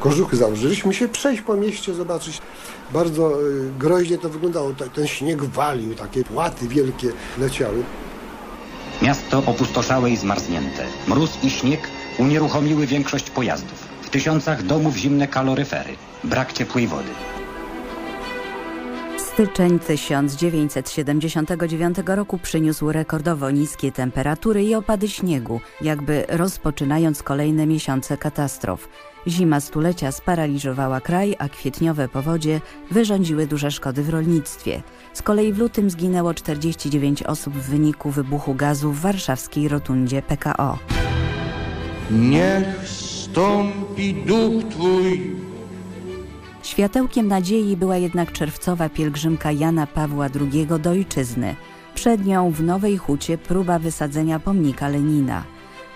kożuchy założyliśmy się przejść po mieście, zobaczyć. Bardzo y, groźnie to wyglądało. Ten śnieg walił, takie płaty wielkie leciały. Miasto opustoszałe i zmarznięte. Mróz i śnieg unieruchomiły większość pojazdów. W tysiącach domów zimne kaloryfery. Brak ciepłej wody. Styczeń 1979 roku przyniósł rekordowo niskie temperatury i opady śniegu, jakby rozpoczynając kolejne miesiące katastrof. Zima stulecia sparaliżowała kraj, a kwietniowe powodzie wyrządziły duże szkody w rolnictwie. Z kolei w lutym zginęło 49 osób w wyniku wybuchu gazu w warszawskiej rotundzie PKO. Niech stąpi duch Twój. Światełkiem nadziei była jednak czerwcowa pielgrzymka Jana Pawła II do ojczyzny. Przed nią w Nowej Hucie próba wysadzenia pomnika Lenina.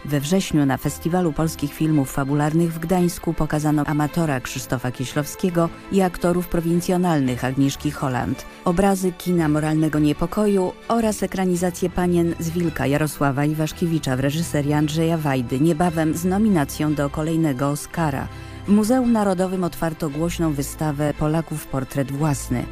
We wrześniu na Festiwalu Polskich Filmów Fabularnych w Gdańsku pokazano amatora Krzysztofa Kieślowskiego i aktorów prowincjonalnych Agnieszki Holland, obrazy kina moralnego niepokoju oraz ekranizację panien z Wilka Jarosława Iwaszkiewicza w reżyserii Andrzeja Wajdy, niebawem z nominacją do kolejnego Oscara. W Muzeum Narodowym otwarto głośną wystawę Polaków portret własny.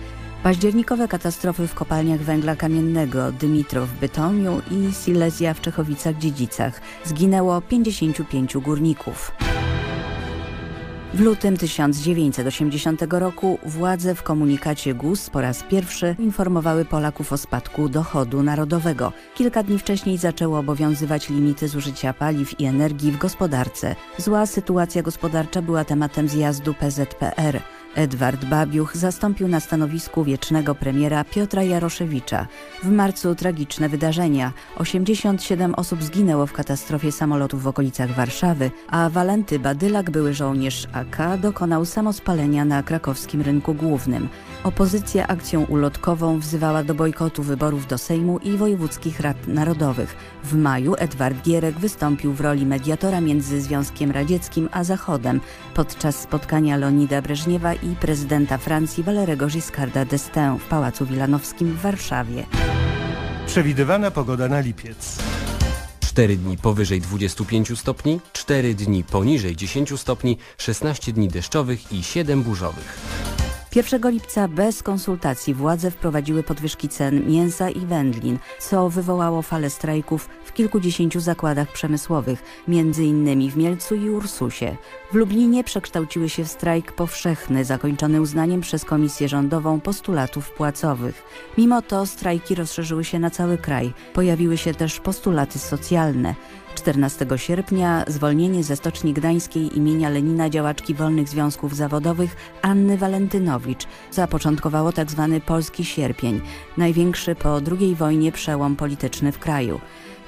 Październikowe katastrofy w kopalniach węgla kamiennego Dymitrow w Bytomiu i Silesia w Czechowicach-Dziedzicach. Zginęło 55 górników. W lutym 1980 roku władze w komunikacie GUS po raz pierwszy informowały Polaków o spadku dochodu narodowego. Kilka dni wcześniej zaczęły obowiązywać limity zużycia paliw i energii w gospodarce. Zła sytuacja gospodarcza była tematem zjazdu PZPR. Edward Babiuch zastąpił na stanowisku wiecznego premiera Piotra Jaroszewicza. W marcu tragiczne wydarzenia. 87 osób zginęło w katastrofie samolotu w okolicach Warszawy, a Walenty Badylak, były żołnierz AK, dokonał samospalenia na krakowskim rynku głównym. Opozycja akcją ulotkową wzywała do bojkotu wyborów do Sejmu i wojewódzkich rad narodowych. W maju Edward Gierek wystąpił w roli mediatora między Związkiem Radzieckim a Zachodem podczas spotkania Leonida Breżniewa i prezydenta Francji Valerego Giscarda d'Estaing w Pałacu Wilanowskim w Warszawie. Przewidywana pogoda na lipiec. 4 dni powyżej 25 stopni, 4 dni poniżej 10 stopni, 16 dni deszczowych i 7 burzowych. 1 lipca bez konsultacji władze wprowadziły podwyżki cen mięsa i wędlin, co wywołało falę strajków w kilkudziesięciu zakładach przemysłowych, między innymi w Mielcu i Ursusie. W Lublinie przekształciły się w strajk powszechny, zakończony uznaniem przez komisję rządową postulatów płacowych. Mimo to strajki rozszerzyły się na cały kraj. Pojawiły się też postulaty socjalne. 14 sierpnia zwolnienie ze Stoczni Gdańskiej imienia Lenina działaczki wolnych związków zawodowych Anny Walentynowicz zapoczątkowało tzw. Tak Polski Sierpień, największy po II wojnie przełom polityczny w kraju.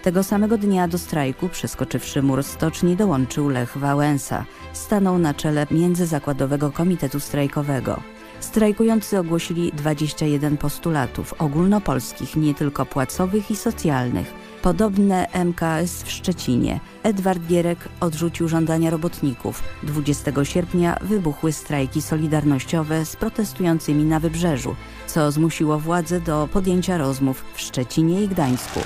Tego samego dnia do strajku, przeskoczywszy mur stoczni, dołączył Lech Wałęsa. Stanął na czele Międzyzakładowego Komitetu Strajkowego. Strajkujący ogłosili 21 postulatów ogólnopolskich, nie tylko płacowych i socjalnych. Podobne MKS w Szczecinie. Edward Gierek odrzucił żądania robotników. 20 sierpnia wybuchły strajki solidarnościowe z protestującymi na wybrzeżu, co zmusiło władze do podjęcia rozmów w Szczecinie i Gdańsku.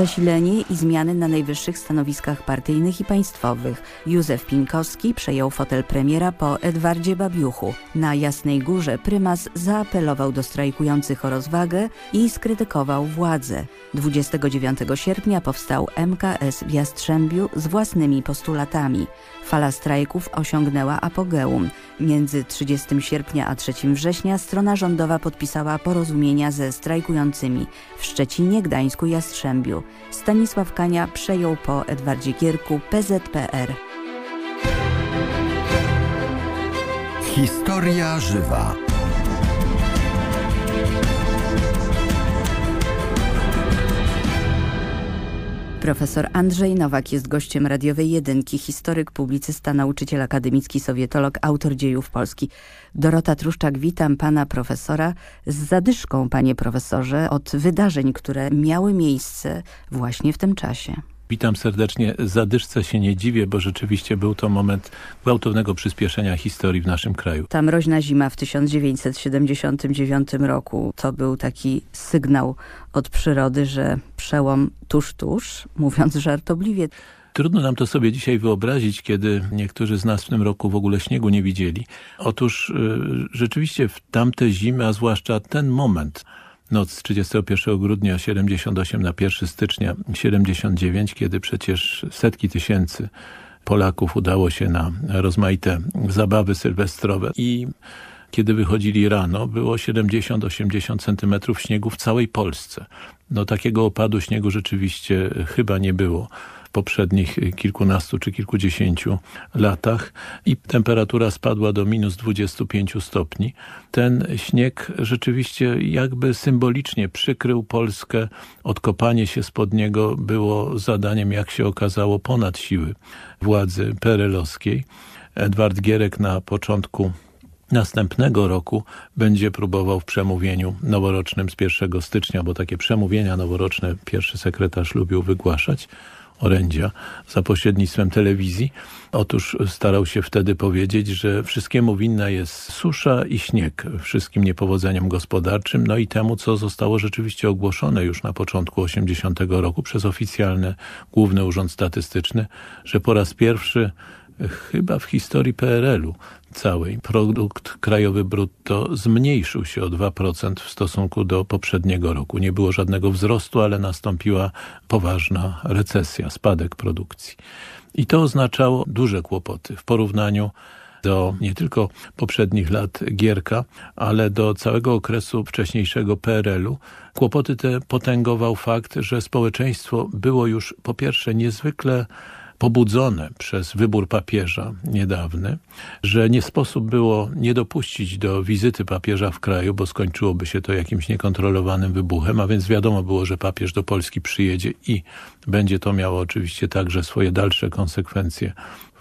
Przesilenie i zmiany na najwyższych stanowiskach partyjnych i państwowych. Józef Pinkowski przejął fotel premiera po Edwardzie Babiuchu. Na Jasnej Górze prymas zaapelował do strajkujących o rozwagę i skrytykował władzę. 29 sierpnia powstał MKS w Jastrzębiu z własnymi postulatami. Fala strajków osiągnęła apogeum. Między 30 sierpnia a 3 września strona rządowa podpisała porozumienia ze strajkującymi w Szczecinie, Gdańsku i Jastrzębiu. Stanisław Kania przejął po Edwardzie Gierku PZPR. Historia żywa. Profesor Andrzej Nowak jest gościem radiowej jedynki, historyk, publicysta, nauczyciel akademicki, sowietolog, autor dziejów Polski. Dorota Truszczak, witam pana profesora z zadyszką, panie profesorze, od wydarzeń, które miały miejsce właśnie w tym czasie. Witam serdecznie. Zadyszce się nie dziwię, bo rzeczywiście był to moment gwałtownego przyspieszenia historii w naszym kraju. Ta mroźna zima w 1979 roku to był taki sygnał od przyrody, że przełom tuż, tuż, mówiąc żartobliwie. Trudno nam to sobie dzisiaj wyobrazić, kiedy niektórzy z nas w tym roku w ogóle śniegu nie widzieli. Otóż y, rzeczywiście w tamte zimy, a zwłaszcza ten moment, noc z 31 grudnia 78 na 1 stycznia 79, kiedy przecież setki tysięcy Polaków udało się na rozmaite zabawy sylwestrowe i kiedy wychodzili rano, było 70-80 centymetrów śniegu w całej Polsce. No takiego opadu śniegu rzeczywiście chyba nie było poprzednich kilkunastu czy kilkudziesięciu latach i temperatura spadła do minus 25 stopni. Ten śnieg rzeczywiście jakby symbolicznie przykrył Polskę. Odkopanie się spod niego było zadaniem, jak się okazało, ponad siły władzy perelowskiej. Edward Gierek na początku następnego roku będzie próbował w przemówieniu noworocznym z 1 stycznia, bo takie przemówienia noworoczne pierwszy sekretarz lubił wygłaszać, orędzia za pośrednictwem telewizji. Otóż starał się wtedy powiedzieć, że wszystkiemu winna jest susza i śnieg, wszystkim niepowodzeniom gospodarczym, no i temu, co zostało rzeczywiście ogłoszone już na początku 80 roku przez oficjalny Główny Urząd Statystyczny, że po raz pierwszy chyba w historii PRL-u całej produkt krajowy brutto zmniejszył się o 2% w stosunku do poprzedniego roku. Nie było żadnego wzrostu, ale nastąpiła poważna recesja, spadek produkcji. I to oznaczało duże kłopoty w porównaniu do nie tylko poprzednich lat Gierka, ale do całego okresu wcześniejszego PRL-u. Kłopoty te potęgował fakt, że społeczeństwo było już po pierwsze niezwykle pobudzone przez wybór papieża niedawny, że nie sposób było nie dopuścić do wizyty papieża w kraju, bo skończyłoby się to jakimś niekontrolowanym wybuchem, a więc wiadomo było, że papież do Polski przyjedzie i będzie to miało oczywiście także swoje dalsze konsekwencje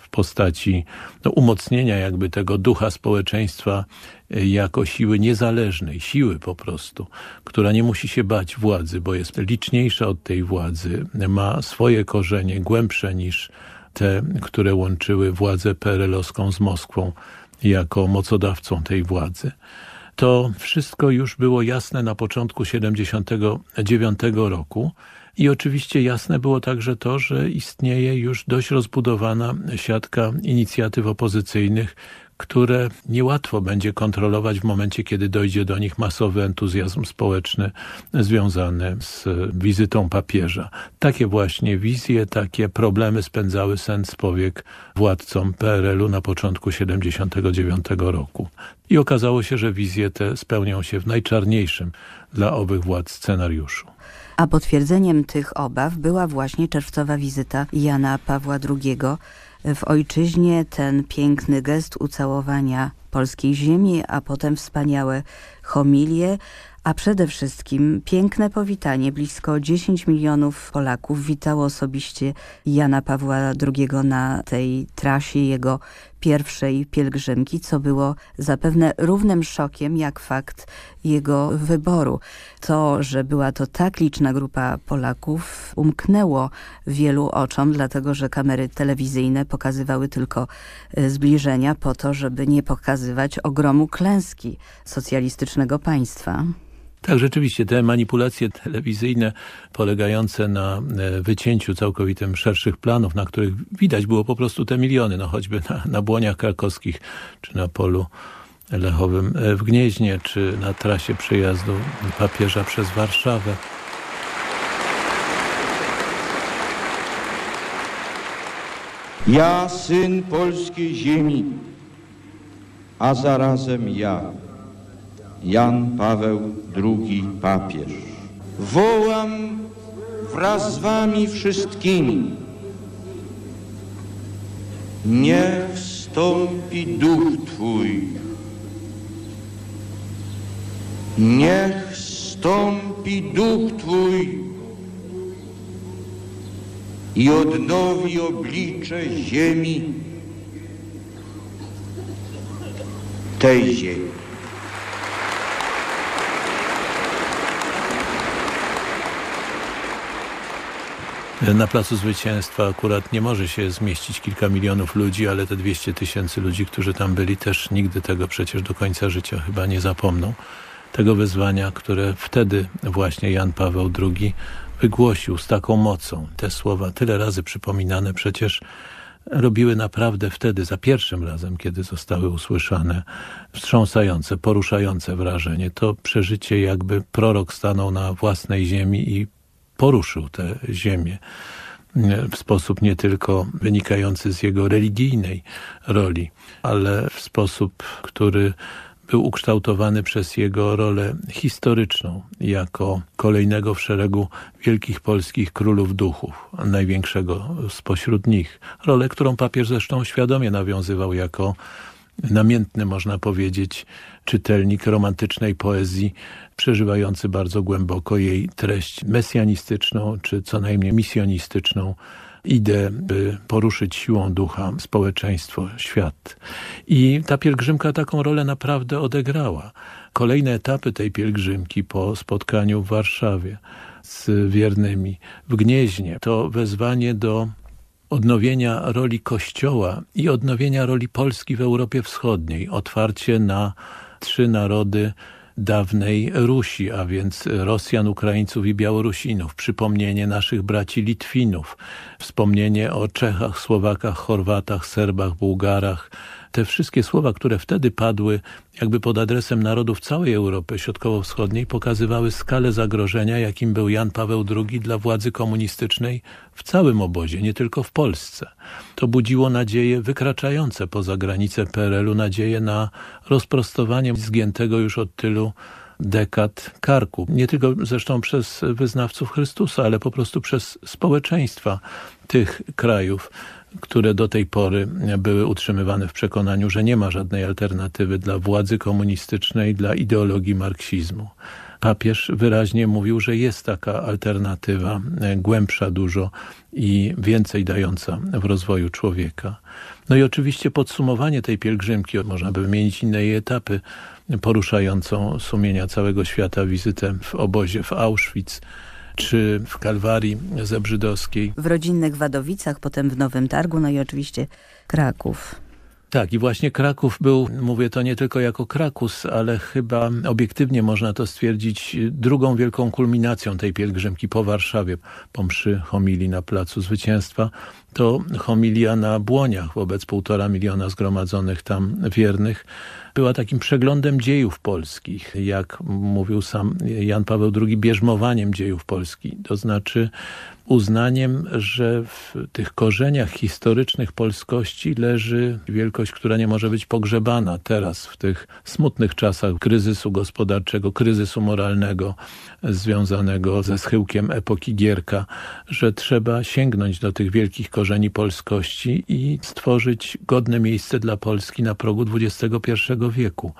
w postaci no, umocnienia jakby tego ducha społeczeństwa jako siły niezależnej, siły po prostu, która nie musi się bać władzy, bo jest liczniejsza od tej władzy, ma swoje korzenie głębsze niż te, które łączyły władzę PRL-owską z Moskwą jako mocodawcą tej władzy. To wszystko już było jasne na początku 79 roku. I oczywiście jasne było także to, że istnieje już dość rozbudowana siatka inicjatyw opozycyjnych, które niełatwo będzie kontrolować w momencie, kiedy dojdzie do nich masowy entuzjazm społeczny związany z wizytą papieża. Takie właśnie wizje, takie problemy spędzały sens powiek władcom PRL-u na początku 79 roku. I okazało się, że wizje te spełnią się w najczarniejszym dla owych władz scenariuszu. A potwierdzeniem tych obaw była właśnie czerwcowa wizyta Jana Pawła II w ojczyźnie, ten piękny gest ucałowania polskiej ziemi, a potem wspaniałe homilie, a przede wszystkim piękne powitanie. Blisko 10 milionów Polaków witało osobiście Jana Pawła II na tej trasie jego pierwszej pielgrzymki, co było zapewne równym szokiem jak fakt jego wyboru. To, że była to tak liczna grupa Polaków umknęło wielu oczom, dlatego że kamery telewizyjne pokazywały tylko e, zbliżenia po to, żeby nie pokazywać ogromu klęski socjalistycznego państwa. Tak, rzeczywiście, te manipulacje telewizyjne polegające na e, wycięciu całkowitym szerszych planów, na których widać było po prostu te miliony, no choćby na, na błoniach krakowskich, czy na polu Lechowym e, w Gnieźnie, czy na trasie przejazdu papieża przez Warszawę. Ja, syn polskiej ziemi, a zarazem ja, Jan Paweł II papież. Wołam wraz z wami wszystkimi. Niech wstąpi duch Twój. Niech wstąpi duch Twój i odnowi oblicze ziemi, tej ziemi. Na Placu Zwycięstwa akurat nie może się zmieścić kilka milionów ludzi, ale te 200 tysięcy ludzi, którzy tam byli, też nigdy tego przecież do końca życia chyba nie zapomną. Tego wezwania, które wtedy właśnie Jan Paweł II wygłosił z taką mocą te słowa, tyle razy przypominane przecież robiły naprawdę wtedy, za pierwszym razem, kiedy zostały usłyszane, wstrząsające, poruszające wrażenie. To przeżycie jakby prorok stanął na własnej ziemi i poruszył tę ziemię w sposób nie tylko wynikający z jego religijnej roli, ale w sposób, który był ukształtowany przez jego rolę historyczną jako kolejnego w szeregu wielkich polskich królów duchów, największego spośród nich. Rolę, którą papież zresztą świadomie nawiązywał jako namiętny, można powiedzieć, czytelnik romantycznej poezji, przeżywający bardzo głęboko jej treść mesjanistyczną, czy co najmniej misjonistyczną, ideę, by poruszyć siłą ducha społeczeństwo, świat. I ta pielgrzymka taką rolę naprawdę odegrała. Kolejne etapy tej pielgrzymki po spotkaniu w Warszawie z wiernymi w Gnieźnie to wezwanie do odnowienia roli Kościoła i odnowienia roli Polski w Europie Wschodniej, otwarcie na trzy narody dawnej Rusi, a więc Rosjan, Ukraińców i Białorusinów, przypomnienie naszych braci Litwinów, wspomnienie o Czechach, Słowakach, Chorwatach, Serbach, Bułgarach, te wszystkie słowa, które wtedy padły jakby pod adresem narodów całej Europy Środkowo-Wschodniej pokazywały skalę zagrożenia, jakim był Jan Paweł II dla władzy komunistycznej w całym obozie, nie tylko w Polsce. To budziło nadzieje wykraczające poza granice PRL-u, nadzieję na rozprostowanie zgiętego już od tylu dekad karku. Nie tylko zresztą przez wyznawców Chrystusa, ale po prostu przez społeczeństwa tych krajów które do tej pory były utrzymywane w przekonaniu, że nie ma żadnej alternatywy dla władzy komunistycznej, dla ideologii marksizmu. Papież wyraźnie mówił, że jest taka alternatywa, głębsza dużo i więcej dająca w rozwoju człowieka. No i oczywiście podsumowanie tej pielgrzymki, można by wymienić inne jej etapy, poruszającą sumienia całego świata wizytę w obozie w Auschwitz, czy w Kalwarii Zebrzydowskiej. W rodzinnych Wadowicach, potem w Nowym Targu, no i oczywiście Kraków. Tak, i właśnie Kraków był, mówię to nie tylko jako Krakus, ale chyba obiektywnie można to stwierdzić, drugą wielką kulminacją tej pielgrzymki po Warszawie, po mszy homilii na Placu Zwycięstwa. To homilia na Błoniach wobec półtora miliona zgromadzonych tam wiernych była takim przeglądem dziejów polskich, jak mówił sam Jan Paweł II, bierzmowaniem dziejów Polski. To znaczy uznaniem, że w tych korzeniach historycznych polskości leży wielkość, która nie może być pogrzebana teraz w tych smutnych czasach kryzysu gospodarczego, kryzysu moralnego związanego ze schyłkiem epoki Gierka, że trzeba sięgnąć do tych wielkich korzeni polskości i stworzyć godne miejsce dla Polski na progu XXI wieku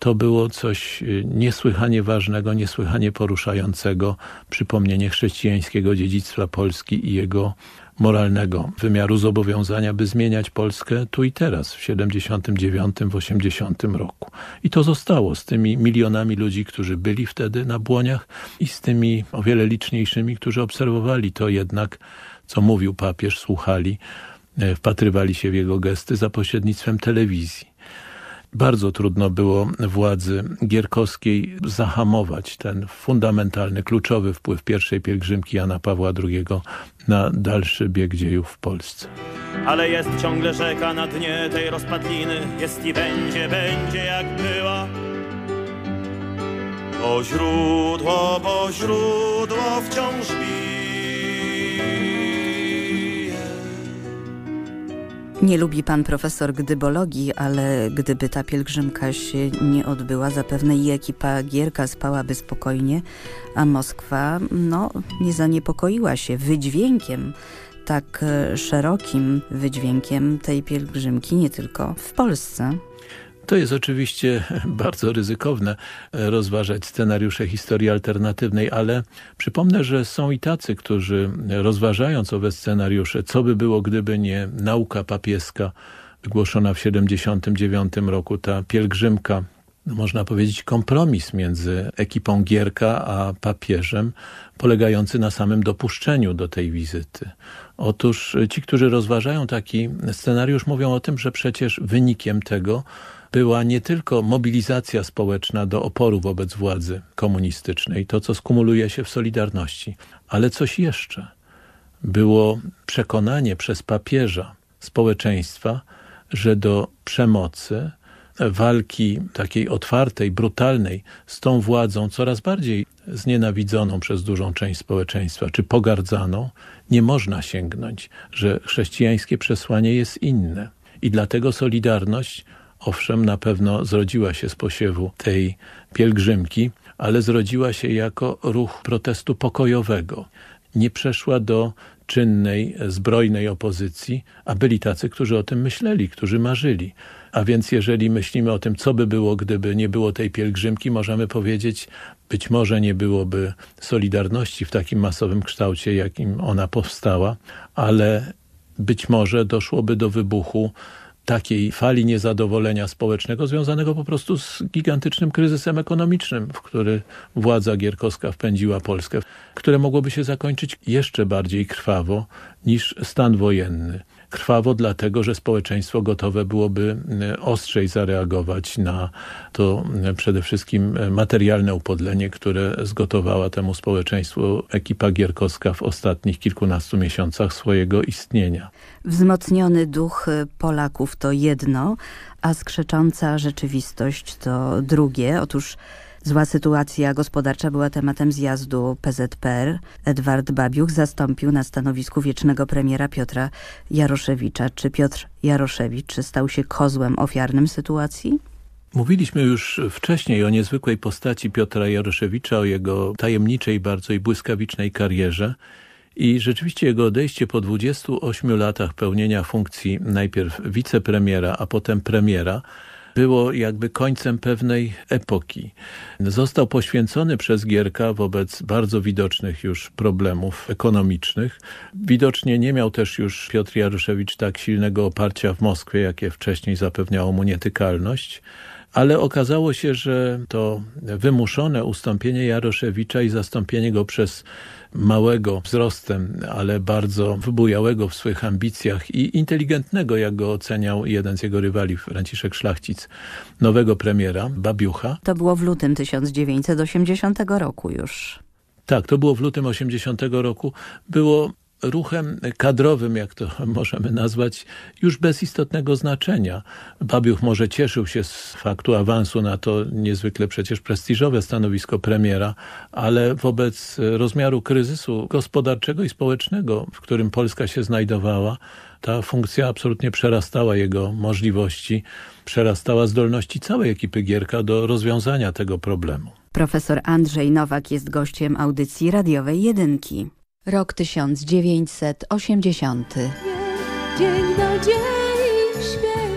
to było coś y, niesłychanie ważnego, niesłychanie poruszającego, przypomnienie chrześcijańskiego dziedzictwa Polski i jego moralnego wymiaru zobowiązania, by zmieniać Polskę tu i teraz, w 79, w 80 roku. I to zostało z tymi milionami ludzi, którzy byli wtedy na błoniach i z tymi o wiele liczniejszymi, którzy obserwowali to jednak, co mówił papież, słuchali, e, wpatrywali się w jego gesty za pośrednictwem telewizji. Bardzo trudno było władzy gierkowskiej zahamować ten fundamentalny, kluczowy wpływ pierwszej pielgrzymki Jana Pawła II na dalszy bieg dziejów w Polsce. Ale jest ciągle rzeka na dnie tej rozpadliny, jest i będzie, będzie jak była. Bo źródło, bo źródło wciąż bije. Nie lubi pan profesor gdybologii, ale gdyby ta pielgrzymka się nie odbyła, zapewne i ekipa Gierka spałaby spokojnie, a Moskwa no, nie zaniepokoiła się wydźwiękiem tak e, szerokim wydźwiękiem tej pielgrzymki, nie tylko w Polsce. To jest oczywiście bardzo ryzykowne e, rozważać scenariusze historii alternatywnej, ale przypomnę, że są i tacy, którzy rozważając owe scenariusze, co by było, gdyby nie nauka papieska wygłoszona w 79 roku, ta pielgrzymka no można powiedzieć, kompromis między ekipą Gierka a papieżem, polegający na samym dopuszczeniu do tej wizyty. Otóż ci, którzy rozważają taki scenariusz, mówią o tym, że przecież wynikiem tego była nie tylko mobilizacja społeczna do oporu wobec władzy komunistycznej, to co skumuluje się w Solidarności, ale coś jeszcze. Było przekonanie przez papieża społeczeństwa, że do przemocy, walki takiej otwartej, brutalnej z tą władzą coraz bardziej znienawidzoną przez dużą część społeczeństwa, czy pogardzaną, nie można sięgnąć, że chrześcijańskie przesłanie jest inne. I dlatego Solidarność, owszem, na pewno zrodziła się z posiewu tej pielgrzymki, ale zrodziła się jako ruch protestu pokojowego. Nie przeszła do czynnej, zbrojnej opozycji, a byli tacy, którzy o tym myśleli, którzy marzyli. A więc jeżeli myślimy o tym, co by było, gdyby nie było tej pielgrzymki, możemy powiedzieć, być może nie byłoby Solidarności w takim masowym kształcie, jakim ona powstała, ale być może doszłoby do wybuchu takiej fali niezadowolenia społecznego związanego po prostu z gigantycznym kryzysem ekonomicznym, w który władza gierkowska wpędziła Polskę, które mogłoby się zakończyć jeszcze bardziej krwawo niż stan wojenny. Krwawo dlatego, że społeczeństwo gotowe byłoby ostrzej zareagować na to przede wszystkim materialne upodlenie, które zgotowała temu społeczeństwu ekipa gierkowska w ostatnich kilkunastu miesiącach swojego istnienia. Wzmocniony duch Polaków to jedno, a skrzecząca rzeczywistość to drugie. Otóż Zła sytuacja gospodarcza była tematem zjazdu PZPR. Edward Babiuch zastąpił na stanowisku wiecznego premiera Piotra Jaroszewicza. Czy Piotr Jaroszewicz stał się kozłem ofiarnym sytuacji? Mówiliśmy już wcześniej o niezwykłej postaci Piotra Jaroszewicza, o jego tajemniczej bardzo i błyskawicznej karierze. I rzeczywiście jego odejście po 28 latach pełnienia funkcji najpierw wicepremiera, a potem premiera było jakby końcem pewnej epoki. Został poświęcony przez Gierka wobec bardzo widocznych już problemów ekonomicznych. Widocznie nie miał też już Piotr Jaruszewicz tak silnego oparcia w Moskwie, jakie wcześniej zapewniało mu nietykalność ale okazało się, że to wymuszone ustąpienie Jaroszewicza i zastąpienie go przez małego wzrostem, ale bardzo wybujałego w swoich ambicjach i inteligentnego, jak go oceniał jeden z jego rywali, Franciszek Szlachcic, nowego premiera, Babiucha. To było w lutym 1980 roku już. Tak, to było w lutym 80 roku. Było ruchem kadrowym, jak to możemy nazwać, już bez istotnego znaczenia. Babiuch może cieszył się z faktu awansu na to niezwykle przecież prestiżowe stanowisko premiera, ale wobec rozmiaru kryzysu gospodarczego i społecznego, w którym Polska się znajdowała, ta funkcja absolutnie przerastała jego możliwości, przerastała zdolności całej ekipy Gierka do rozwiązania tego problemu. Profesor Andrzej Nowak jest gościem audycji radiowej Jedynki. Rok 1980. Dzień nadziei święci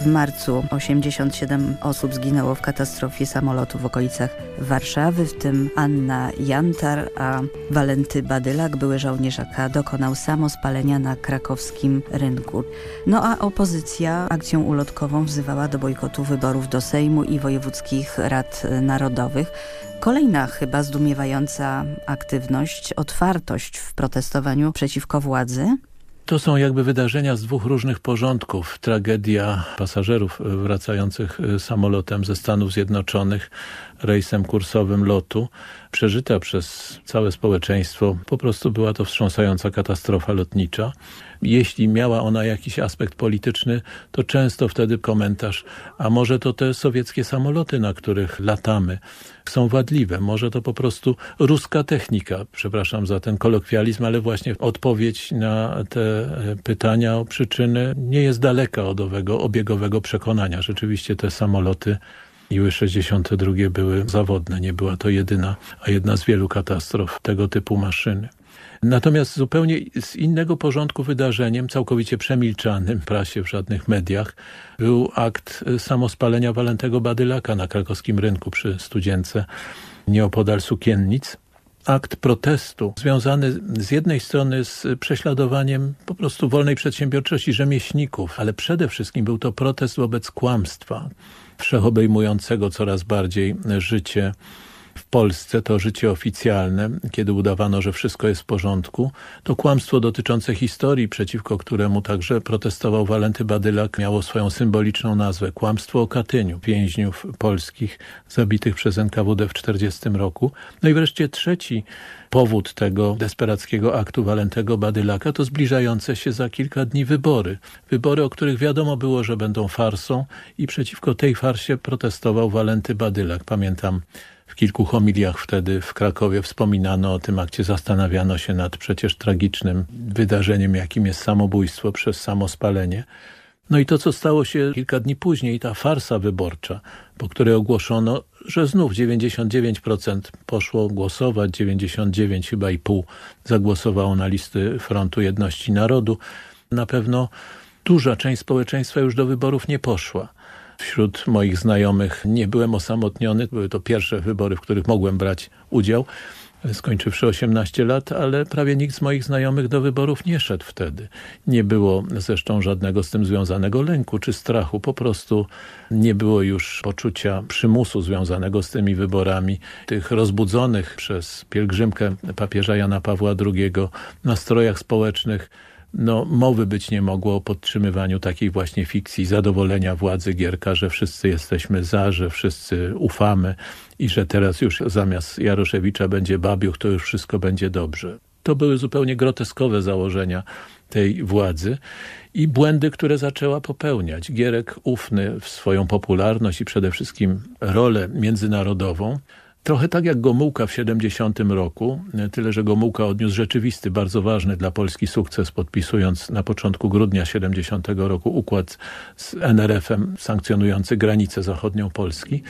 W marcu 87 osób zginęło w katastrofie samolotu w okolicach Warszawy, w tym Anna Jantar, a Walenty Badylak, były żołnierz AK, dokonał samospalenia na krakowskim rynku. No a opozycja akcją ulotkową wzywała do bojkotu wyborów do Sejmu i wojewódzkich rad narodowych. Kolejna chyba zdumiewająca aktywność, otwartość w protestowaniu przeciwko władzy. To są jakby wydarzenia z dwóch różnych porządków. Tragedia pasażerów wracających samolotem ze Stanów Zjednoczonych rejsem kursowym lotu, przeżyta przez całe społeczeństwo. Po prostu była to wstrząsająca katastrofa lotnicza. Jeśli miała ona jakiś aspekt polityczny, to często wtedy komentarz, a może to te sowieckie samoloty, na których latamy, są wadliwe. Może to po prostu ruska technika, przepraszam za ten kolokwializm, ale właśnie odpowiedź na te pytania o przyczyny nie jest daleka od owego obiegowego przekonania. Rzeczywiście te samoloty Iły 62 były zawodne, nie była to jedyna, a jedna z wielu katastrof tego typu maszyny. Natomiast zupełnie z innego porządku wydarzeniem, całkowicie przemilczanym w prasie, w żadnych mediach, był akt samospalenia Walentego Badylaka na krakowskim rynku przy Studzience, nieopodal Sukiennic. Akt protestu związany z jednej strony z prześladowaniem po prostu wolnej przedsiębiorczości rzemieślników, ale przede wszystkim był to protest wobec kłamstwa, wszechobejmującego coraz bardziej życie w Polsce, to życie oficjalne, kiedy udawano, że wszystko jest w porządku, to kłamstwo dotyczące historii, przeciwko któremu także protestował Walenty Badylak, miało swoją symboliczną nazwę. Kłamstwo o Katyniu, więźniów polskich zabitych przez NKWD w 1940 roku. No i wreszcie trzeci powód tego desperackiego aktu Walentego Badylaka to zbliżające się za kilka dni wybory. Wybory, o których wiadomo było, że będą farsą i przeciwko tej farsie protestował Walenty Badylak. Pamiętam w kilku homiliach wtedy w Krakowie wspominano o tym akcie, zastanawiano się nad przecież tragicznym wydarzeniem, jakim jest samobójstwo przez samospalenie. No i to, co stało się kilka dni później, ta farsa wyborcza, po której ogłoszono, że znów 99% poszło głosować, 99 chyba i pół zagłosowało na listy Frontu Jedności Narodu. Na pewno duża część społeczeństwa już do wyborów nie poszła. Wśród moich znajomych nie byłem osamotniony. Były to pierwsze wybory, w których mogłem brać udział skończywszy 18 lat, ale prawie nikt z moich znajomych do wyborów nie szedł wtedy. Nie było zresztą żadnego z tym związanego lęku czy strachu. Po prostu nie było już poczucia przymusu związanego z tymi wyborami, tych rozbudzonych przez pielgrzymkę papieża Jana Pawła II nastrojach społecznych no, mowy być nie mogło o podtrzymywaniu takiej właśnie fikcji zadowolenia władzy Gierka, że wszyscy jesteśmy za, że wszyscy ufamy i że teraz już zamiast Jaroszewicza będzie Babiuch, to już wszystko będzie dobrze. To były zupełnie groteskowe założenia tej władzy i błędy, które zaczęła popełniać. Gierek ufny w swoją popularność i przede wszystkim rolę międzynarodową Trochę tak jak Gomułka w 70 roku, tyle że Gomułka odniósł rzeczywisty, bardzo ważny dla Polski sukces, podpisując na początku grudnia 70 roku układ z NRF-em sankcjonujący granicę zachodnią Polski.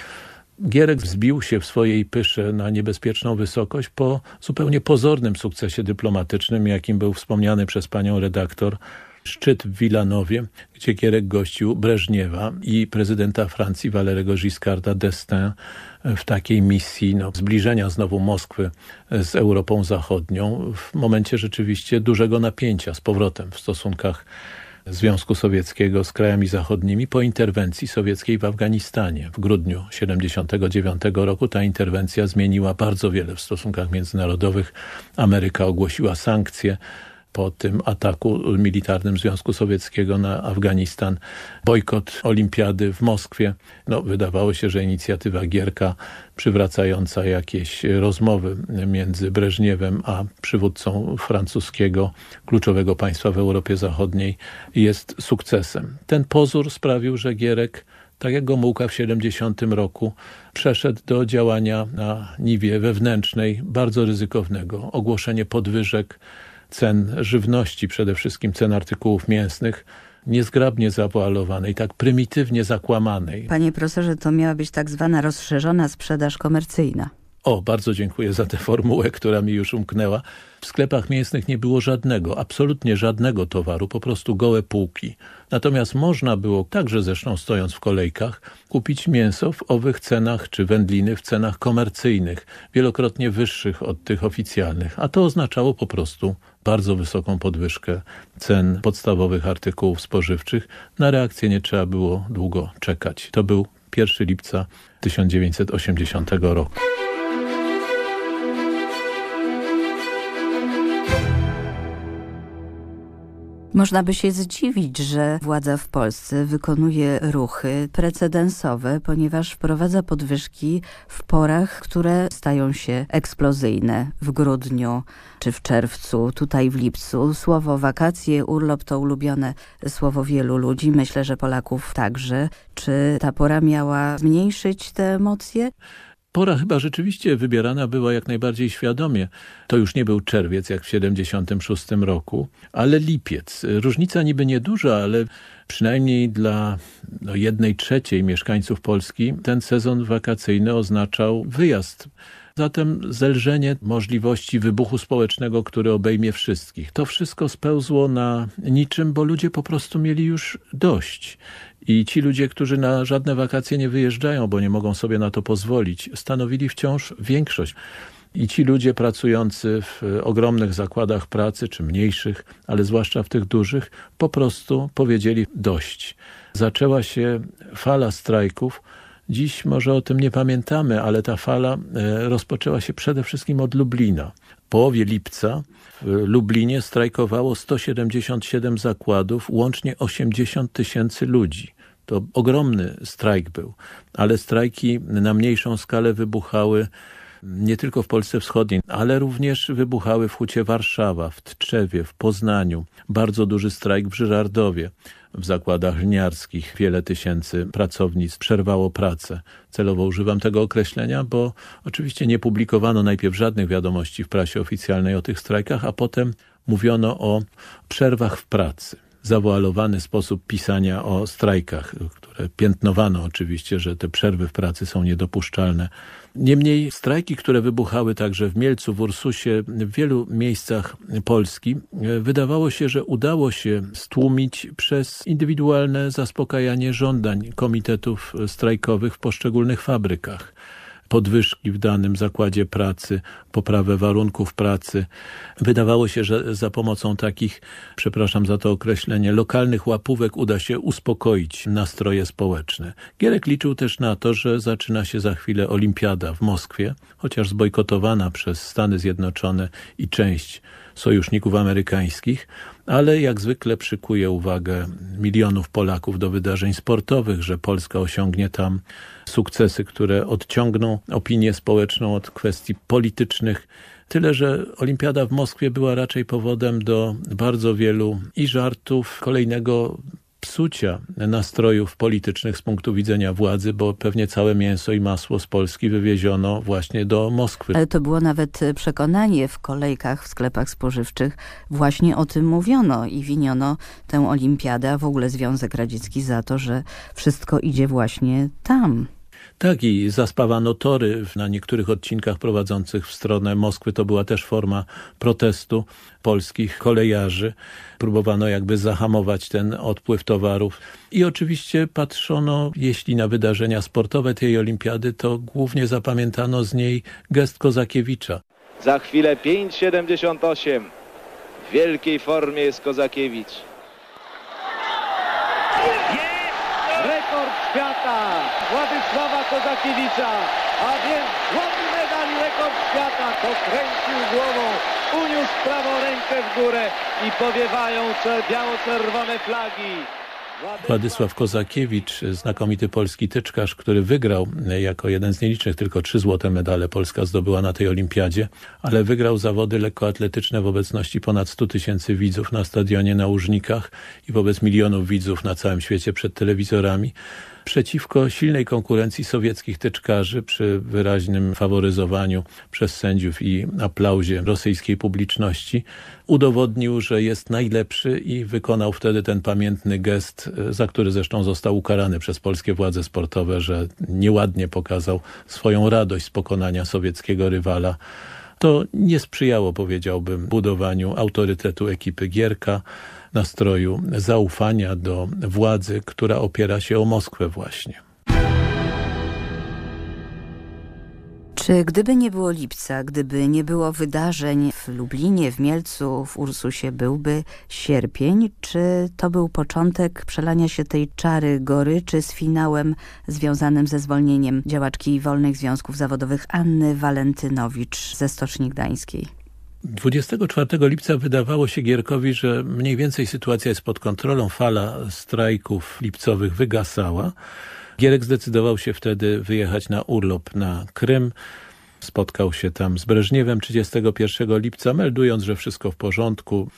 Gierek wzbił się w swojej pysze na niebezpieczną wysokość po zupełnie pozornym sukcesie dyplomatycznym, jakim był wspomniany przez panią redaktor szczyt w Wilanowie, gdzie Gierek gościł Breżniewa i prezydenta Francji Valerego Giscarda d'Estaing w takiej misji no, zbliżenia znowu Moskwy z Europą Zachodnią w momencie rzeczywiście dużego napięcia z powrotem w stosunkach Związku Sowieckiego z krajami zachodnimi po interwencji sowieckiej w Afganistanie. W grudniu 1979 roku ta interwencja zmieniła bardzo wiele w stosunkach międzynarodowych. Ameryka ogłosiła sankcje po tym ataku militarnym Związku Sowieckiego na Afganistan, bojkot olimpiady w Moskwie. No, wydawało się, że inicjatywa Gierka przywracająca jakieś rozmowy między Breżniewem a przywódcą francuskiego, kluczowego państwa w Europie Zachodniej jest sukcesem. Ten pozór sprawił, że Gierek tak jak Gomułka w 70 roku przeszedł do działania na niwie wewnętrznej, bardzo ryzykownego. Ogłoszenie podwyżek cen żywności, przede wszystkim cen artykułów mięsnych, niezgrabnie zawoalowanej, tak prymitywnie zakłamanej. Panie profesorze, to miała być tak zwana rozszerzona sprzedaż komercyjna. O, bardzo dziękuję za tę formułę, która mi już umknęła. W sklepach mięsnych nie było żadnego, absolutnie żadnego towaru, po prostu gołe półki. Natomiast można było, także zresztą stojąc w kolejkach, kupić mięso w owych cenach czy wędliny w cenach komercyjnych, wielokrotnie wyższych od tych oficjalnych, a to oznaczało po prostu bardzo wysoką podwyżkę cen podstawowych artykułów spożywczych. Na reakcję nie trzeba było długo czekać. To był 1 lipca 1980 roku. Można by się zdziwić, że władza w Polsce wykonuje ruchy precedensowe, ponieważ wprowadza podwyżki w porach, które stają się eksplozyjne w grudniu czy w czerwcu, tutaj w lipcu. Słowo wakacje, urlop to ulubione słowo wielu ludzi, myślę, że Polaków także. Czy ta pora miała zmniejszyć te emocje? Pora chyba rzeczywiście wybierana była jak najbardziej świadomie. To już nie był czerwiec jak w 76 roku, ale lipiec. Różnica niby nieduża, ale przynajmniej dla no, jednej trzeciej mieszkańców Polski ten sezon wakacyjny oznaczał wyjazd. Zatem zelżenie możliwości wybuchu społecznego, który obejmie wszystkich. To wszystko spełzło na niczym, bo ludzie po prostu mieli już dość. I ci ludzie, którzy na żadne wakacje nie wyjeżdżają, bo nie mogą sobie na to pozwolić, stanowili wciąż większość. I ci ludzie pracujący w ogromnych zakładach pracy, czy mniejszych, ale zwłaszcza w tych dużych, po prostu powiedzieli dość. Zaczęła się fala strajków, Dziś może o tym nie pamiętamy, ale ta fala e, rozpoczęła się przede wszystkim od Lublina. W połowie lipca w Lublinie strajkowało 177 zakładów, łącznie 80 tysięcy ludzi. To ogromny strajk był, ale strajki na mniejszą skalę wybuchały nie tylko w Polsce Wschodniej, ale również wybuchały w Hucie Warszawa, w Tczewie, w Poznaniu. Bardzo duży strajk w Żyrardowie. W zakładach lniarskich wiele tysięcy pracownic przerwało pracę. Celowo używam tego określenia, bo oczywiście nie publikowano najpierw żadnych wiadomości w prasie oficjalnej o tych strajkach, a potem mówiono o przerwach w pracy zawoalowany sposób pisania o strajkach, które piętnowano oczywiście, że te przerwy w pracy są niedopuszczalne. Niemniej strajki, które wybuchały także w Mielcu, w Ursusie, w wielu miejscach Polski, wydawało się, że udało się stłumić przez indywidualne zaspokajanie żądań komitetów strajkowych w poszczególnych fabrykach podwyżki w danym zakładzie pracy, poprawę warunków pracy. Wydawało się, że za pomocą takich, przepraszam za to określenie, lokalnych łapówek uda się uspokoić nastroje społeczne. Gierek liczył też na to, że zaczyna się za chwilę olimpiada w Moskwie, chociaż zbojkotowana przez Stany Zjednoczone i część sojuszników amerykańskich, ale jak zwykle przykuje uwagę milionów Polaków do wydarzeń sportowych, że Polska osiągnie tam sukcesy, które odciągną opinię społeczną od kwestii politycznych. Tyle, że Olimpiada w Moskwie była raczej powodem do bardzo wielu i żartów kolejnego psucia nastrojów politycznych z punktu widzenia władzy, bo pewnie całe mięso i masło z Polski wywieziono właśnie do Moskwy. Ale to było nawet przekonanie w kolejkach w sklepach spożywczych. Właśnie o tym mówiono i winiono tę olimpiadę, a w ogóle Związek Radziecki za to, że wszystko idzie właśnie tam. Tak i zaspawano tory na niektórych odcinkach prowadzących w stronę Moskwy. To była też forma protestu polskich kolejarzy. Próbowano jakby zahamować ten odpływ towarów. I oczywiście patrzono, jeśli na wydarzenia sportowe tej olimpiady, to głównie zapamiętano z niej gest Kozakiewicza. Za chwilę 5,78. W wielkiej formie jest Kozakiewicz. Rekord świata Władysława Kozakiewicza, a więc złoty medal rekord świata. Pokręcił głową, uniósł prawą rękę w górę i powiewają biało-czerwone flagi. Władysław Kozakiewicz, znakomity polski tyczkarz, który wygrał jako jeden z nielicznych, tylko trzy złote medale Polska zdobyła na tej olimpiadzie, ale wygrał zawody lekkoatletyczne w obecności ponad 100 tysięcy widzów na stadionie na Łużnikach i wobec milionów widzów na całym świecie przed telewizorami przeciwko silnej konkurencji sowieckich tyczkarzy przy wyraźnym faworyzowaniu przez sędziów i aplauzie rosyjskiej publiczności udowodnił, że jest najlepszy i wykonał wtedy ten pamiętny gest, za który zresztą został ukarany przez polskie władze sportowe, że nieładnie pokazał swoją radość z pokonania sowieckiego rywala. To nie sprzyjało, powiedziałbym, budowaniu autorytetu ekipy Gierka, nastroju zaufania do władzy, która opiera się o Moskwę właśnie. Czy gdyby nie było lipca, gdyby nie było wydarzeń w Lublinie, w Mielcu, w Ursusie, byłby sierpień? Czy to był początek przelania się tej czary goryczy z finałem związanym ze zwolnieniem działaczki Wolnych Związków Zawodowych Anny Walentynowicz ze Stoczni Gdańskiej? 24 lipca wydawało się Gierkowi, że mniej więcej sytuacja jest pod kontrolą, fala strajków lipcowych wygasała. Gierek zdecydował się wtedy wyjechać na urlop na Krym. Spotkał się tam z Breżniewem 31 lipca, meldując, że wszystko w porządku.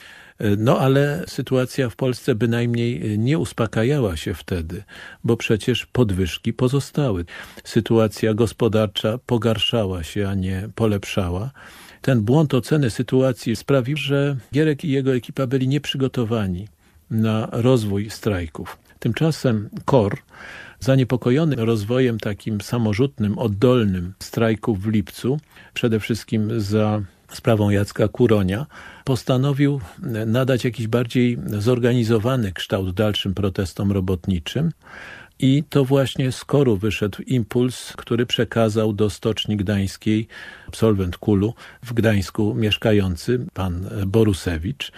No ale sytuacja w Polsce bynajmniej nie uspokajała się wtedy, bo przecież podwyżki pozostały. Sytuacja gospodarcza pogarszała się, a nie polepszała. Ten błąd oceny sytuacji sprawił, że Gierek i jego ekipa byli nieprzygotowani na rozwój strajków. Tymczasem KOR, zaniepokojony rozwojem takim samorzutnym, oddolnym strajków w lipcu, przede wszystkim za sprawą Jacka Kuronia, postanowił nadać jakiś bardziej zorganizowany kształt dalszym protestom robotniczym, i to właśnie z koru wyszedł impuls, który przekazał do Stoczni Gdańskiej absolwent Kulu w Gdańsku mieszkający, pan Borusewicz.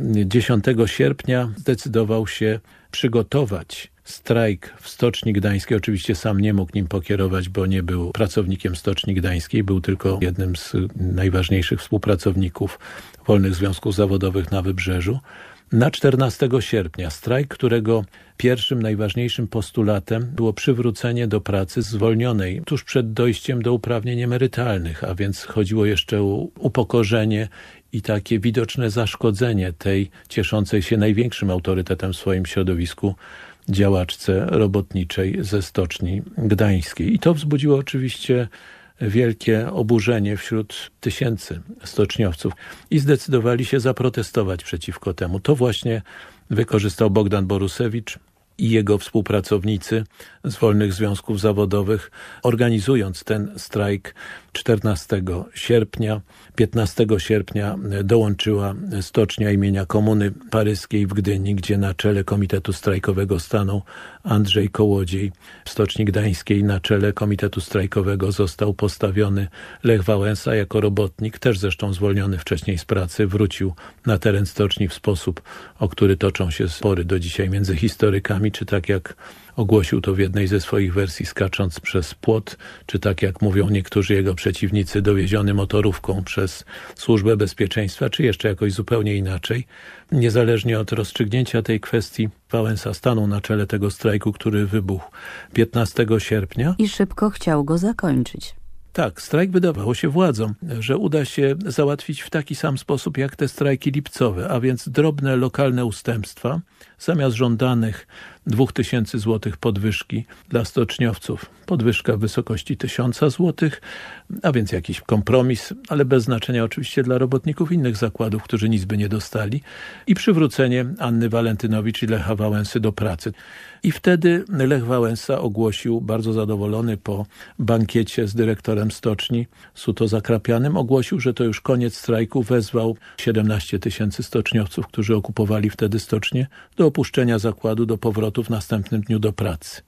10 sierpnia zdecydował się przygotować strajk w Stoczni Gdańskiej. Oczywiście sam nie mógł nim pokierować, bo nie był pracownikiem Stoczni Gdańskiej, był tylko jednym z najważniejszych współpracowników Wolnych Związków Zawodowych na Wybrzeżu. Na 14 sierpnia strajk, którego pierwszym najważniejszym postulatem było przywrócenie do pracy zwolnionej tuż przed dojściem do uprawnień emerytalnych, a więc chodziło jeszcze o upokorzenie i takie widoczne zaszkodzenie tej cieszącej się największym autorytetem w swoim środowisku działaczce robotniczej ze Stoczni Gdańskiej. I to wzbudziło oczywiście wielkie oburzenie wśród tysięcy stoczniowców i zdecydowali się zaprotestować przeciwko temu. To właśnie wykorzystał Bogdan Borusewicz i jego współpracownicy z wolnych związków zawodowych, organizując ten strajk 14 sierpnia. 15 sierpnia dołączyła stocznia imienia Komuny Paryskiej w Gdyni, gdzie na czele Komitetu Strajkowego stanął Andrzej Kołodziej. W Stoczni Gdańskiej na czele Komitetu Strajkowego został postawiony Lech Wałęsa jako robotnik, też zresztą zwolniony wcześniej z pracy, wrócił na teren stoczni w sposób, o który toczą się spory do dzisiaj między historykami, czy tak jak ogłosił to w jednej ze swoich wersji skacząc przez płot, czy tak jak mówią niektórzy jego przeciwnicy, dowieziony motorówką przez Służbę Bezpieczeństwa, czy jeszcze jakoś zupełnie inaczej. Niezależnie od rozstrzygnięcia tej kwestii, Wałęsa stanął na czele tego strajku, który wybuchł 15 sierpnia. I szybko chciał go zakończyć. Tak, strajk wydawało się władzom, że uda się załatwić w taki sam sposób jak te strajki lipcowe, a więc drobne lokalne ustępstwa, zamiast żądanych 2000 złotych podwyżki dla stoczniowców, podwyżka w wysokości 1000 złotych, a więc jakiś kompromis, ale bez znaczenia oczywiście dla robotników innych zakładów, którzy nic by nie dostali i przywrócenie Anny Walentynowicz i Lecha Wałęsy do pracy. I wtedy Lech Wałęsa ogłosił, bardzo zadowolony po bankiecie z dyrektorem stoczni Suto Zakrapianym, ogłosił, że to już koniec strajku, wezwał 17 tysięcy stoczniowców, którzy okupowali wtedy stocznie, do opuszczenia zakładu, do powrotu w następnym dniu do pracy.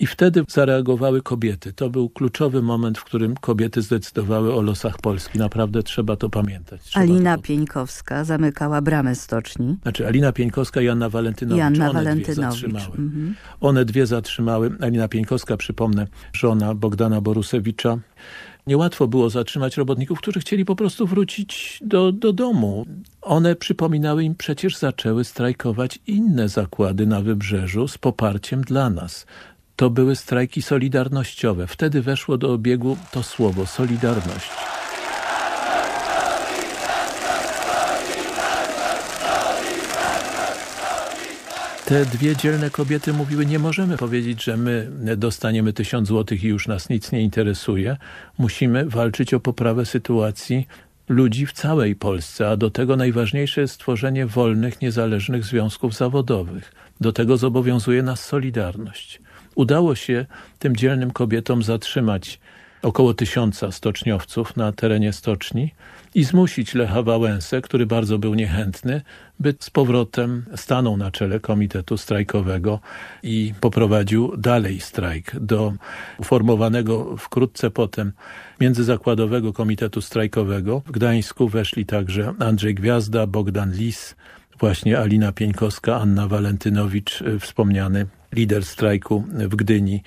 I wtedy zareagowały kobiety. To był kluczowy moment, w którym kobiety zdecydowały o losach Polski. Naprawdę trzeba to pamiętać. Trzeba Alina to... Pieńkowska zamykała bramę stoczni. Znaczy Alina Pieńkowska i Anna Walentynowicz. I Anna One Walentynowicz. Dwie zatrzymały. Mhm. One dwie zatrzymały. Alina Pieńkowska, przypomnę, żona Bogdana Borusewicza. Niełatwo było zatrzymać robotników, którzy chcieli po prostu wrócić do, do domu. One, przypominały im, przecież zaczęły strajkować inne zakłady na Wybrzeżu z poparciem dla nas. To były strajki solidarnościowe. Wtedy weszło do obiegu to słowo solidarność. Te dwie dzielne kobiety mówiły, nie możemy powiedzieć, że my dostaniemy tysiąc złotych i już nas nic nie interesuje. Musimy walczyć o poprawę sytuacji ludzi w całej Polsce, a do tego najważniejsze jest stworzenie wolnych, niezależnych związków zawodowych. Do tego zobowiązuje nas Solidarność. Udało się tym dzielnym kobietom zatrzymać około tysiąca stoczniowców na terenie stoczni i zmusić Lecha Wałęsę, który bardzo był niechętny, by z powrotem stanął na czele komitetu strajkowego i poprowadził dalej strajk do uformowanego wkrótce potem Międzyzakładowego Komitetu Strajkowego. W Gdańsku weszli także Andrzej Gwiazda, Bogdan Lis, właśnie Alina Pieńkowska, Anna Walentynowicz, wspomniany lider strajku w Gdyni,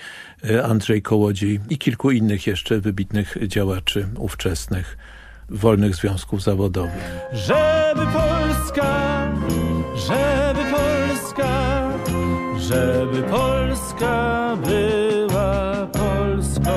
Andrzej Kołodziej i kilku innych jeszcze wybitnych działaczy ówczesnych wolnych związków zawodowych. Żeby Polska, żeby Polska, żeby Polska była Polską.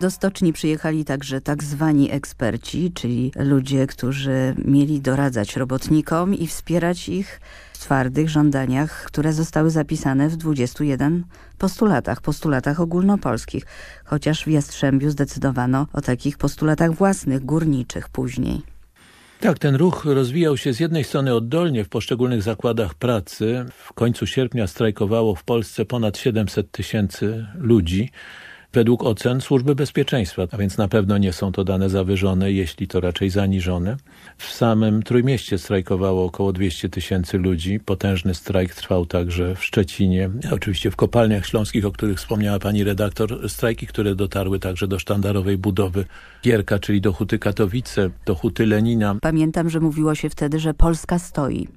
Do stoczni przyjechali także tak zwani eksperci, czyli ludzie, którzy mieli doradzać robotnikom i wspierać ich w twardych żądaniach, które zostały zapisane w 21 postulatach, postulatach ogólnopolskich, chociaż w Jastrzębiu zdecydowano o takich postulatach własnych, górniczych później. Tak, ten ruch rozwijał się z jednej strony oddolnie w poszczególnych zakładach pracy. W końcu sierpnia strajkowało w Polsce ponad 700 tysięcy ludzi według ocen Służby Bezpieczeństwa, a więc na pewno nie są to dane zawyżone, jeśli to raczej zaniżone. W samym Trójmieście strajkowało około 200 tysięcy ludzi. Potężny strajk trwał także w Szczecinie, oczywiście w kopalniach śląskich, o których wspomniała pani redaktor. Strajki, które dotarły także do sztandarowej budowy Gierka, czyli do Huty Katowice, do Huty Lenina. Pamiętam, że mówiło się wtedy, że Polska stoi.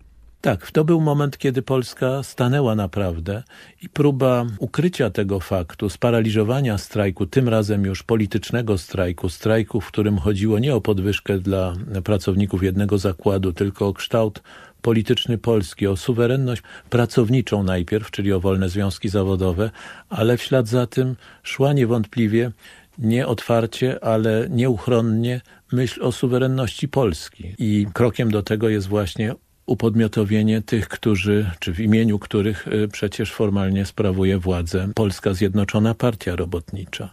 Tak, to był moment, kiedy Polska stanęła naprawdę i próba ukrycia tego faktu, sparaliżowania strajku, tym razem już politycznego strajku, strajku, w którym chodziło nie o podwyżkę dla pracowników jednego zakładu, tylko o kształt polityczny Polski, o suwerenność pracowniczą najpierw, czyli o wolne związki zawodowe, ale w ślad za tym szła niewątpliwie nie otwarcie, ale nieuchronnie myśl o suwerenności Polski. I krokiem do tego jest właśnie upodmiotowienie tych, którzy, czy w imieniu których y, przecież formalnie sprawuje władzę Polska Zjednoczona Partia Robotnicza.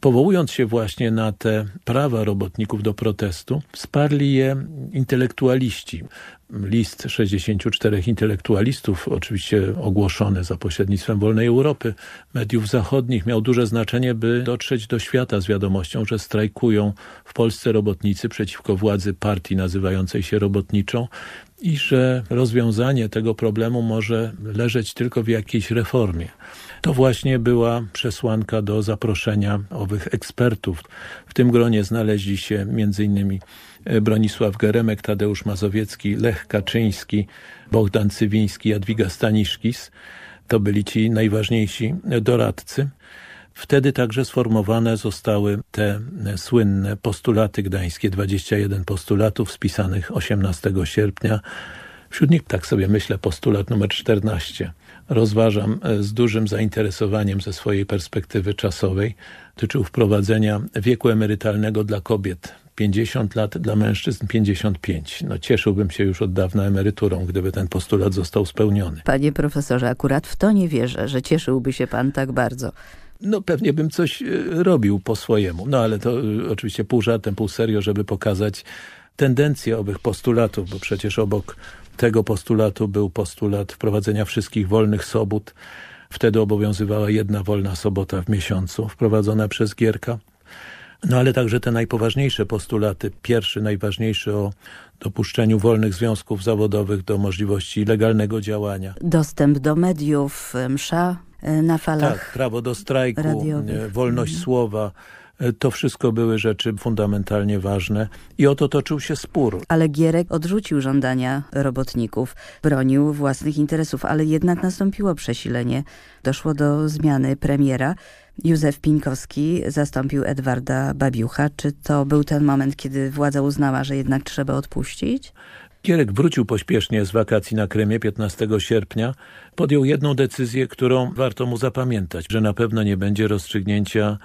Powołując się właśnie na te prawa robotników do protestu, wsparli je intelektualiści. List 64 intelektualistów, oczywiście ogłoszony za pośrednictwem Wolnej Europy, mediów zachodnich, miał duże znaczenie, by dotrzeć do świata z wiadomością, że strajkują w Polsce robotnicy przeciwko władzy partii nazywającej się robotniczą i że rozwiązanie tego problemu może leżeć tylko w jakiejś reformie. To właśnie była przesłanka do zaproszenia owych ekspertów. W tym gronie znaleźli się m.in. Bronisław Geremek, Tadeusz Mazowiecki, Lech Kaczyński, Bogdan Cywiński, Jadwiga Staniszkis. To byli ci najważniejsi doradcy. Wtedy także sformowane zostały te słynne postulaty gdańskie, 21 postulatów spisanych 18 sierpnia. Wśród nich, tak sobie myślę, postulat numer 14 rozważam z dużym zainteresowaniem ze swojej perspektywy czasowej. Tyczył wprowadzenia wieku emerytalnego dla kobiet 50 lat, dla mężczyzn 55. No cieszyłbym się już od dawna emeryturą, gdyby ten postulat został spełniony. Panie profesorze, akurat w to nie wierzę, że cieszyłby się pan tak bardzo. No pewnie bym coś robił po swojemu. No ale to oczywiście pół żartem, pół serio, żeby pokazać tendencję owych postulatów, bo przecież obok tego postulatu był postulat wprowadzenia wszystkich wolnych sobot. Wtedy obowiązywała jedna wolna sobota w miesiącu, wprowadzona przez Gierka. No ale także te najpoważniejsze postulaty. Pierwszy, najważniejszy o dopuszczeniu wolnych związków zawodowych do możliwości legalnego działania. Dostęp do mediów, msza na falach Tak, prawo do strajku, radiowych. wolność słowa. To wszystko były rzeczy fundamentalnie ważne i o to toczył się spór. Ale Gierek odrzucił żądania robotników, bronił własnych interesów, ale jednak nastąpiło przesilenie. Doszło do zmiany premiera. Józef Pińkowski zastąpił Edwarda Babiucha. Czy to był ten moment, kiedy władza uznała, że jednak trzeba odpuścić? Gierek wrócił pośpiesznie z wakacji na Krymie 15 sierpnia. Podjął jedną decyzję, którą warto mu zapamiętać, że na pewno nie będzie rozstrzygnięcia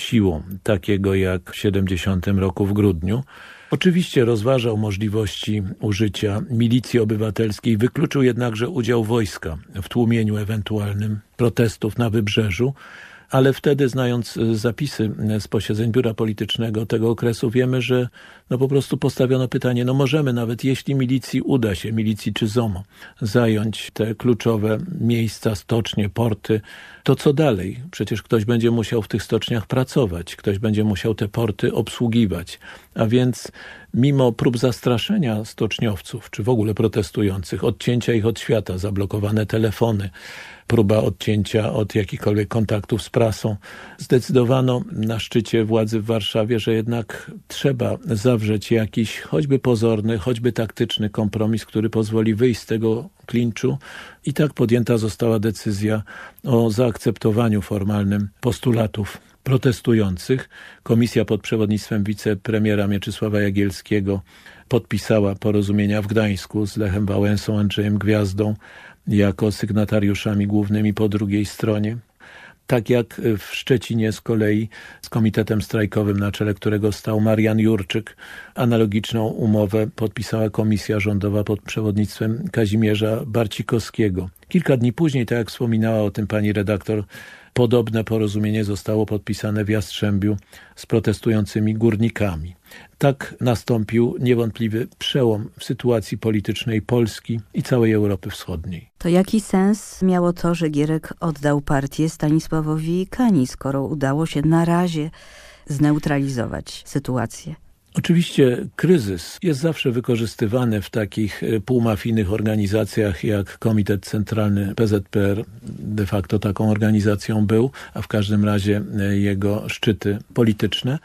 siłą, takiego jak w 70 roku w grudniu. Oczywiście rozważał możliwości użycia milicji obywatelskiej, wykluczył jednakże udział wojska w tłumieniu ewentualnym protestów na wybrzeżu, ale wtedy znając zapisy z posiedzeń biura politycznego tego okresu wiemy, że no po prostu postawiono pytanie, no możemy nawet jeśli milicji uda się, milicji czy ZOMO, zająć te kluczowe miejsca, stocznie, porty, to co dalej? Przecież ktoś będzie musiał w tych stoczniach pracować, ktoś będzie musiał te porty obsługiwać, a więc mimo prób zastraszenia stoczniowców, czy w ogóle protestujących, odcięcia ich od świata, zablokowane telefony, próba odcięcia od jakichkolwiek kontaktów z prasą. Zdecydowano na szczycie władzy w Warszawie, że jednak trzeba zawrzeć jakiś choćby pozorny, choćby taktyczny kompromis, który pozwoli wyjść z tego klinczu i tak podjęta została decyzja o zaakceptowaniu formalnym postulatów protestujących. Komisja pod przewodnictwem wicepremiera Mieczysława Jagielskiego podpisała porozumienia w Gdańsku z Lechem Wałęsą, Andrzejem Gwiazdą, jako sygnatariuszami głównymi po drugiej stronie. Tak jak w Szczecinie z kolei z komitetem strajkowym, na czele którego stał Marian Jurczyk, analogiczną umowę podpisała komisja rządowa pod przewodnictwem Kazimierza Barcikowskiego. Kilka dni później, tak jak wspominała o tym pani redaktor, podobne porozumienie zostało podpisane w Jastrzębiu z protestującymi górnikami. Tak nastąpił niewątpliwy przełom w sytuacji politycznej Polski i całej Europy Wschodniej. To jaki sens miało to, że Gierek oddał partię Stanisławowi Kani, skoro udało się na razie zneutralizować sytuację? Oczywiście kryzys jest zawsze wykorzystywany w takich półmafijnych organizacjach jak Komitet Centralny PZPR. De facto taką organizacją był, a w każdym razie jego szczyty polityczne.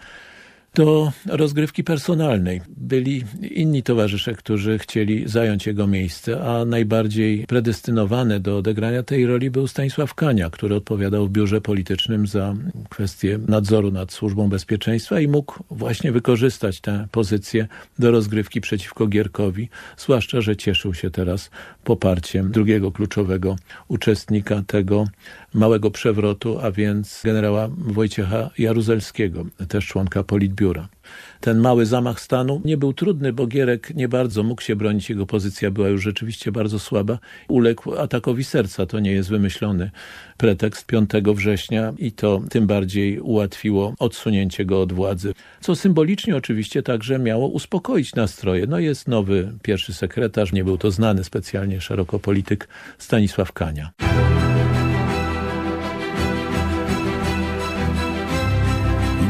Do rozgrywki personalnej. Byli inni towarzysze, którzy chcieli zająć jego miejsce, a najbardziej predestynowane do odegrania tej roli był Stanisław Kania, który odpowiadał w biurze politycznym za kwestię nadzoru nad służbą bezpieczeństwa i mógł właśnie wykorzystać tę pozycję do rozgrywki przeciwko Gierkowi, zwłaszcza, że cieszył się teraz poparciem drugiego kluczowego uczestnika tego małego przewrotu, a więc generała Wojciecha Jaruzelskiego, też członka Politbiura. Ten mały zamach stanu nie był trudny, bo Gierek nie bardzo mógł się bronić, jego pozycja była już rzeczywiście bardzo słaba. Uległ atakowi serca, to nie jest wymyślony pretekst 5 września i to tym bardziej ułatwiło odsunięcie go od władzy. Co symbolicznie oczywiście także miało uspokoić nastroje. No jest nowy pierwszy sekretarz, nie był to znany specjalnie szeroko polityk Stanisław Kania.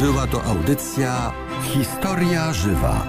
Była to audycja Historia Żywa.